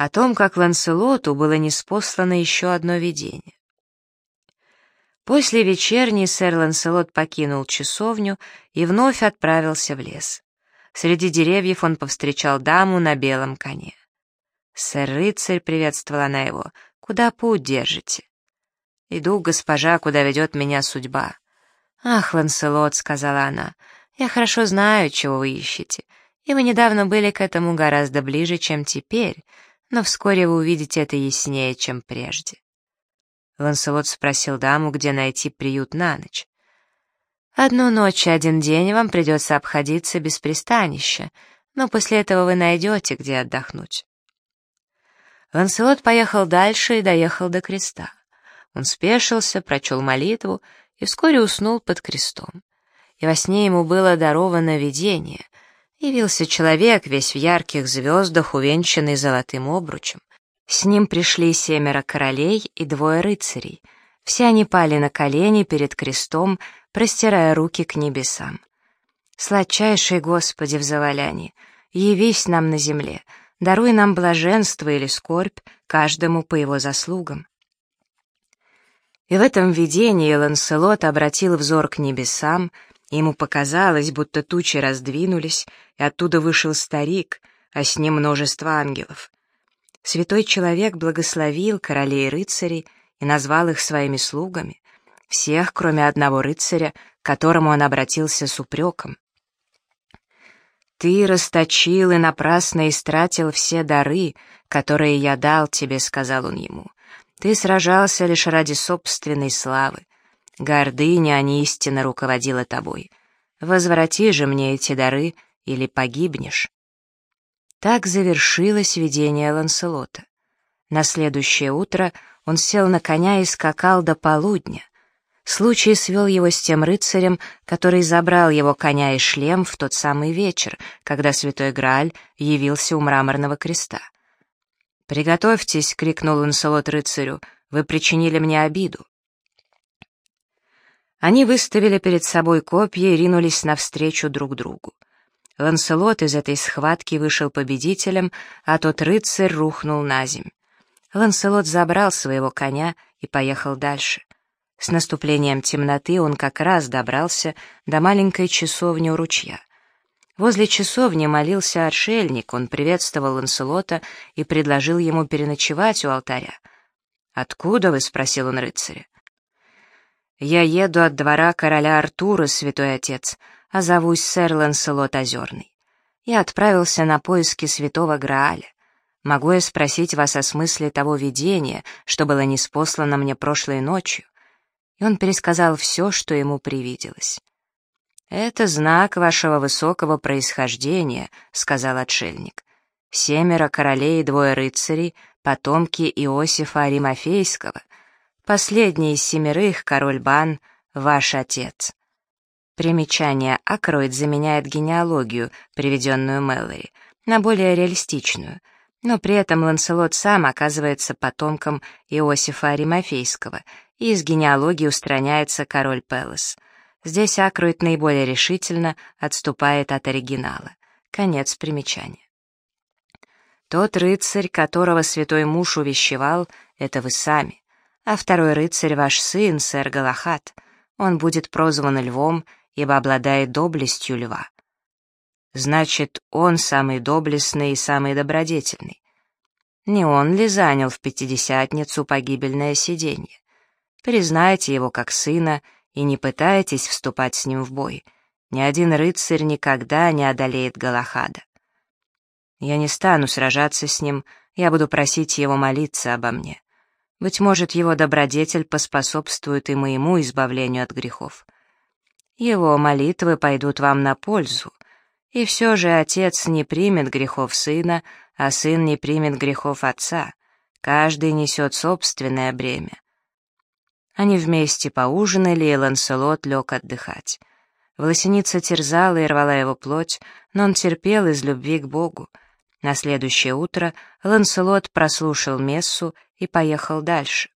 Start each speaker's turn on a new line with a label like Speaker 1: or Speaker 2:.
Speaker 1: о том, как Ланселоту было неспослано еще одно видение. После вечерней сэр Ланселот покинул часовню и вновь отправился в лес. Среди деревьев он повстречал даму на белом коне. «Сэр-рыцарь», — приветствовала она его, — «куда путь держите?» «Иду, госпожа, куда ведет меня судьба». «Ах, Ланселот», — сказала она, — «я хорошо знаю, чего вы ищете, и вы недавно были к этому гораздо ближе, чем теперь, но вскоре вы увидите это яснее, чем прежде». Ланселот спросил даму, где найти приют на ночь. «Одну ночь и один день вам придется обходиться без пристанища, но после этого вы найдете, где отдохнуть». Ланселот поехал дальше и доехал до креста. Он спешился, прочел молитву и вскоре уснул под крестом. И во сне ему было даровано видение. Явился человек, весь в ярких звездах, увенчанный золотым обручем. С ним пришли семеро королей и двое рыцарей. Все они пали на колени перед крестом, простирая руки к небесам. «Сладчайший Господи, взывали они, явись нам на земле, даруй нам блаженство или скорбь, каждому по его заслугам». И в этом видении Ланселот обратил взор к небесам, ему показалось, будто тучи раздвинулись, и оттуда вышел старик, а с ним множество ангелов. Святой человек благословил королей и рыцарей и назвал их своими слугами, всех, кроме одного рыцаря, к которому он обратился с упреком. «Ты расточил и напрасно истратил все дары, которые я дал тебе», — сказал он ему. «Ты сражался лишь ради собственной славы. Гордыня, а не истина руководила тобой. Возврати же мне эти дары, или погибнешь». Так завершилось видение Ланселота. На следующее утро он сел на коня и скакал до полудня. Случай свел его с тем рыцарем, который забрал его коня и шлем в тот самый вечер, когда святой Грааль явился у мраморного креста. «Приготовьтесь!» — крикнул Ланселот рыцарю. «Вы причинили мне обиду!» Они выставили перед собой копья и ринулись навстречу друг другу. Ланселот из этой схватки вышел победителем, а тот рыцарь рухнул на земь. Ланселот забрал своего коня и поехал дальше. С наступлением темноты он как раз добрался до маленькой часовни у ручья. Возле часовни молился отшельник, он приветствовал Ланселота и предложил ему переночевать у алтаря. «Откуда вы?» — спросил он рыцаря. «Я еду от двора короля Артура, святой отец», а зовусь сэр Ланселот Озерный. Я отправился на поиски святого Грааля. Могу я спросить вас о смысле того видения, что было неспослано мне прошлой ночью?» И он пересказал все, что ему привиделось. «Это знак вашего высокого происхождения», — сказал отшельник. «Семеро королей и двое рыцарей, потомки Иосифа Аримофейского. Последний из семерых, король Бан, ваш отец». Примечание «Акроид» заменяет генеалогию, приведенную Мэллори, на более реалистичную, но при этом Ланселот сам оказывается потомком Иосифа Аримофейского, и из генеалогии устраняется король Пелос. Здесь Акроид наиболее решительно отступает от оригинала. Конец примечания. Тот рыцарь, которого святой муж увещевал, это вы сами, а второй рыцарь ваш сын, сэр Галахат. Он будет прозван львом ибо обладает доблестью льва. Значит, он самый доблестный и самый добродетельный. Не он ли занял в пятидесятницу погибельное сиденье? Признайте его как сына и не пытайтесь вступать с ним в бой. Ни один рыцарь никогда не одолеет Галахада. Я не стану сражаться с ним, я буду просить его молиться обо мне. Быть может, его добродетель поспособствует и моему избавлению от грехов. Его молитвы пойдут вам на пользу. И все же отец не примет грехов сына, а сын не примет грехов отца. Каждый несет собственное бремя. Они вместе поужинали, и Ланселот лег отдыхать. Власеница терзала и рвала его плоть, но он терпел из любви к Богу. На следующее утро Ланселот прослушал мессу и поехал дальше.